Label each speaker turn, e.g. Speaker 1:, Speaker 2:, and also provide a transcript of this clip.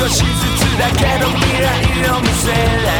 Speaker 1: 少しずつだけの未来を見せら